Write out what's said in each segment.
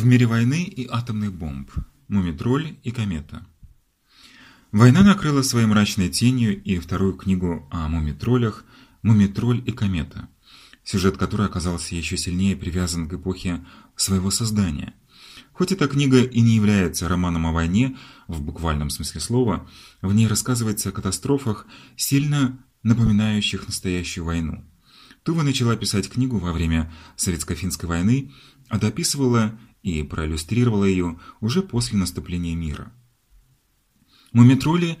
В мире войны и атомных бомб. Мумитроль и комета. Война накрыла своей мрачной тенью и вторую книгу о мумитролях «Мумитроль и комета», сюжет которой оказался еще сильнее привязан к эпохе своего создания. Хоть эта книга и не является романом о войне в буквальном смысле слова, в ней рассказывается о катастрофах, сильно напоминающих настоящую войну. Тува начала писать книгу во время Советско-финской войны, а дописывала и проиллюстрировала ее уже после наступления мира. Мумитроли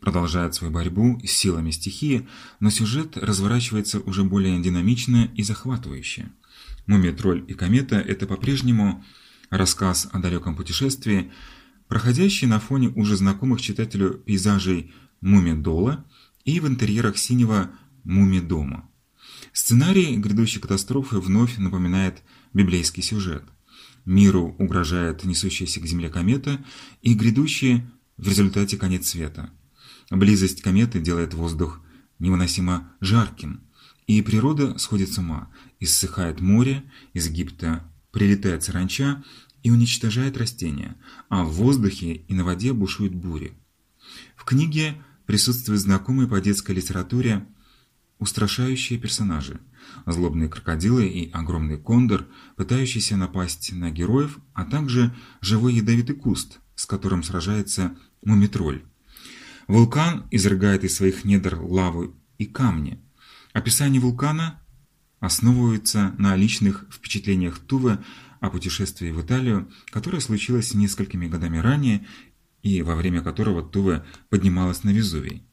продолжает свою борьбу с силами стихии, но сюжет разворачивается уже более динамично и захватывающе. Мумитроль и комета – это по-прежнему рассказ о далеком путешествии, проходящий на фоне уже знакомых читателю пейзажей Мумидола и в интерьерах синего Мумидома. Сценарий грядущей катастрофы вновь напоминает библейский сюжет. Миру угрожает несущаяся к Земле комета и грядущий в результате конец света. Близость кометы делает воздух невыносимо жарким, и природа сходит с ума, иссыхает море, из Египта прилетает саранча и уничтожает растения, а в воздухе и на воде бушуют бури. В книге присутствуют знакомые по детской литературе устрашающие персонажи – злобные крокодилы и огромный кондор, пытающийся напасть на героев, а также живой ядовитый куст, с которым сражается мумитроль. Вулкан изрыгает из своих недр лаву и камни. Описание вулкана основывается на личных впечатлениях Тувы о путешествии в Италию, которое случилось несколькими годами ранее и во время которого Тува поднималась на Везувий.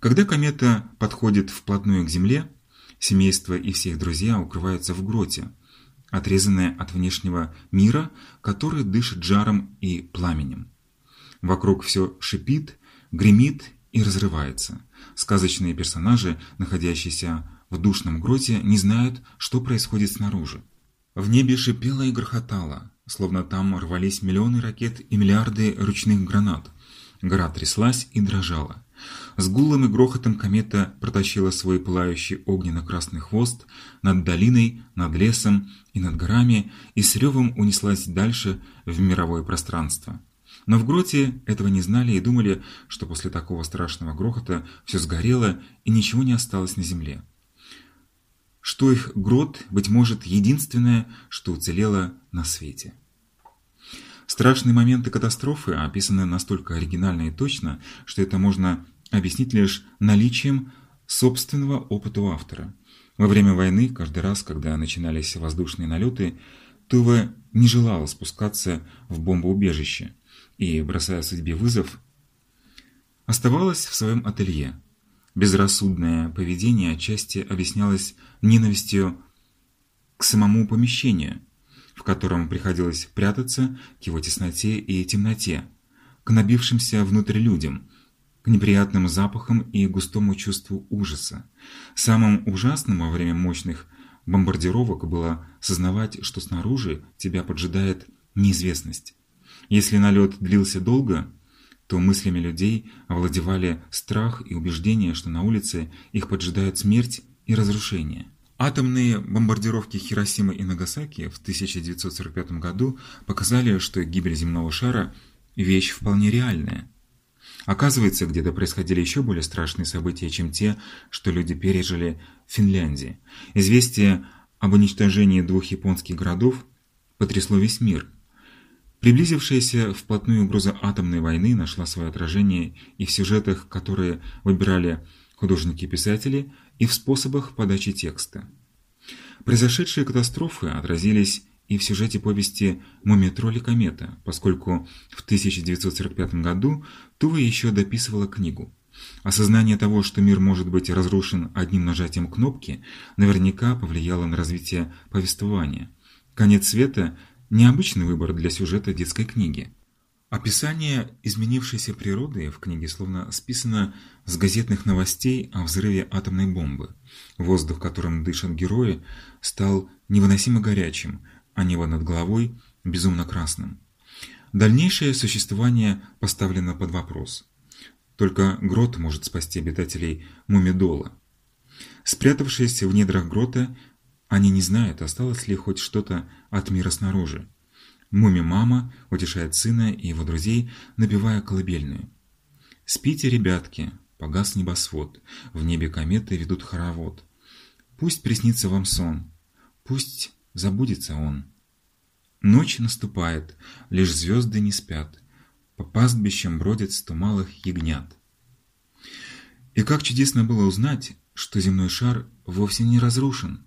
Когда комета подходит вплотную к Земле, семейство и все их друзья укрываются в гроте, отрезанные от внешнего мира, который дышит жаром и пламенем. Вокруг все шипит, гремит и разрывается. Сказочные персонажи, находящиеся в душном гроте, не знают, что происходит снаружи. В небе шипело и грохотало, словно там рвались миллионы ракет и миллиарды ручных гранат. Гора тряслась и дрожала. С гулом и грохотом комета протащила свой пылающий огненно-красный хвост над долиной, над лесом и над горами и с ревом унеслась дальше в мировое пространство. Но в гроте этого не знали и думали, что после такого страшного грохота все сгорело и ничего не осталось на земле. Что их грот, быть может, единственное, что уцелело на свете. Страшные моменты катастрофы описаны настолько оригинально и точно, что это можно объяснить лишь наличием собственного опыта у автора. Во время войны, каждый раз, когда начинались воздушные налеты, Тува не желала спускаться в бомбоубежище и, бросая судьбе вызов, оставалась в своем ателье. Безрассудное поведение отчасти объяснялось ненавистью к самому помещению, в котором приходилось прятаться к его тесноте и темноте, к набившимся внутрь людям, к неприятным запахам и густому чувству ужаса. Самым ужасным во время мощных бомбардировок было сознавать, что снаружи тебя поджидает неизвестность. Если налет длился долго, то мыслями людей овладевали страх и убеждение, что на улице их поджидают смерть и разрушение. Атомные бомбардировки Хиросимы и Нагасаки в 1945 году показали, что гибель земного шара – вещь вполне реальная. Оказывается, где-то происходили еще более страшные события, чем те, что люди пережили в Финляндии. Известие об уничтожении двух японских городов потрясло весь мир. Приблизившаяся вплотную угроза атомной войны нашла свое отражение и в сюжетах, которые выбирали художники-писатели, и в способах подачи текста. Произошедшие катастрофы отразились и в сюжете повести «Мумитроль и комета», поскольку в 1945 году Тува еще дописывала книгу. Осознание того, что мир может быть разрушен одним нажатием кнопки, наверняка повлияло на развитие повествования. Конец света – необычный выбор для сюжета детской книги. Описание изменившейся природы в книге словно списано с газетных новостей о взрыве атомной бомбы. Воздух, которым дышат герои, стал невыносимо горячим – а небо над головой безумно красным. Дальнейшее существование поставлено под вопрос. Только грот может спасти обитателей Мумидола. Спрятавшись в недрах грота, они не знают, осталось ли хоть что-то от мира снаружи. Муми-мама утешает сына и его друзей, напевая колыбельную. «Спите, ребятки, погас небосвод, в небе кометы ведут хоровод. Пусть приснится вам сон, пусть забудется он. Ночь наступает, лишь звезды не спят, по пастбищам бродят сто малых ягнят». И как чудесно было узнать, что земной шар вовсе не разрушен.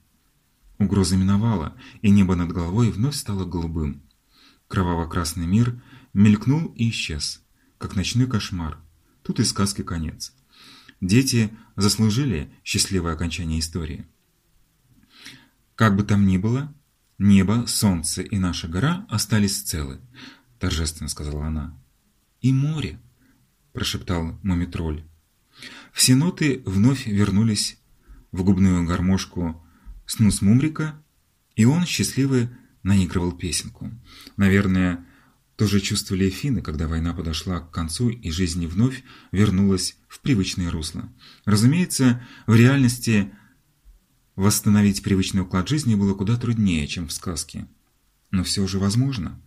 Угроза миновала, и небо над головой вновь стало голубым. Кроваво-красный мир мелькнул и исчез, как ночной кошмар. Тут и сказки конец. Дети заслужили счастливое окончание истории. Как бы там ни было, небо, солнце и наша гора остались целы, торжественно сказала она. И море, прошептал Мумитроль. Все ноты вновь вернулись в губную гармошку снус Мумрика, и он, счастливый, наигрывал песенку. Наверное, тоже чувствовали финны, когда война подошла к концу и жизнь вновь вернулась в привычное русло. Разумеется, в реальности восстановить привычный уклад жизни было куда труднее, чем в сказке. Но все же возможно.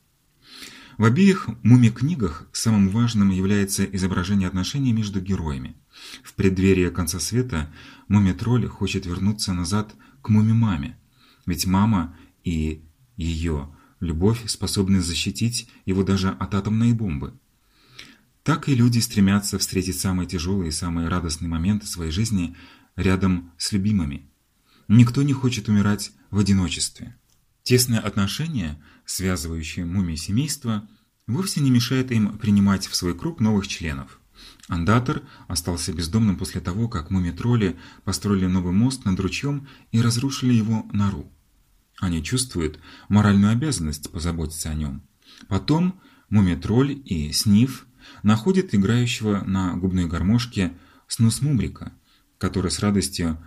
В обеих муми-книгах самым важным является изображение отношений между героями. В преддверии конца света муми-тролль хочет вернуться назад к муми-маме, ведь мама и ее любовь способны защитить его даже от атомной бомбы. Так и люди стремятся встретить самые тяжелые и самые радостные моменты своей жизни рядом с любимыми. Никто не хочет умирать в одиночестве. Тесное отношение, связывающее мумии семейства, вовсе не мешает им принимать в свой круг новых членов. Андатор остался бездомным после того, как муми-тролли построили новый мост над ручьем и разрушили его нору. Они чувствуют моральную обязанность позаботиться о нем. Потом муми-тролль и Сниф находят играющего на губной гармошке Снус Мумрика, который с радостью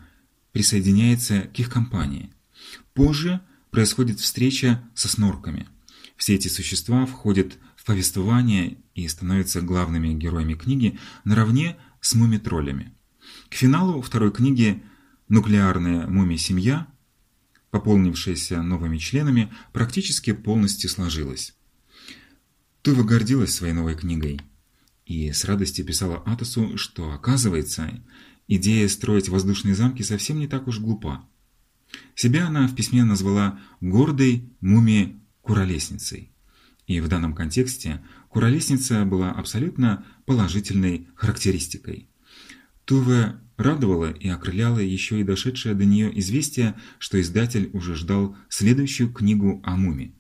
присоединяется к их компании. Позже происходит встреча со снорками. Все эти существа входят в повествование и становятся главными героями книги наравне с муми-троллями. К финалу второй книги «Нуклеарная мумия-семья», пополнившаяся новыми членами, практически полностью сложилась. Тува гордилась своей новой книгой и с радостью писала Атосу, что, оказывается, идея строить воздушные замки совсем не так уж глупа. Себя она в письме назвала «гордой мумией-куролесницей». И в данном контексте куролесница была абсолютно положительной характеристикой. Туве радовало и окрыляло еще и дошедшее до нее известие, что издатель уже ждал следующую книгу о муме.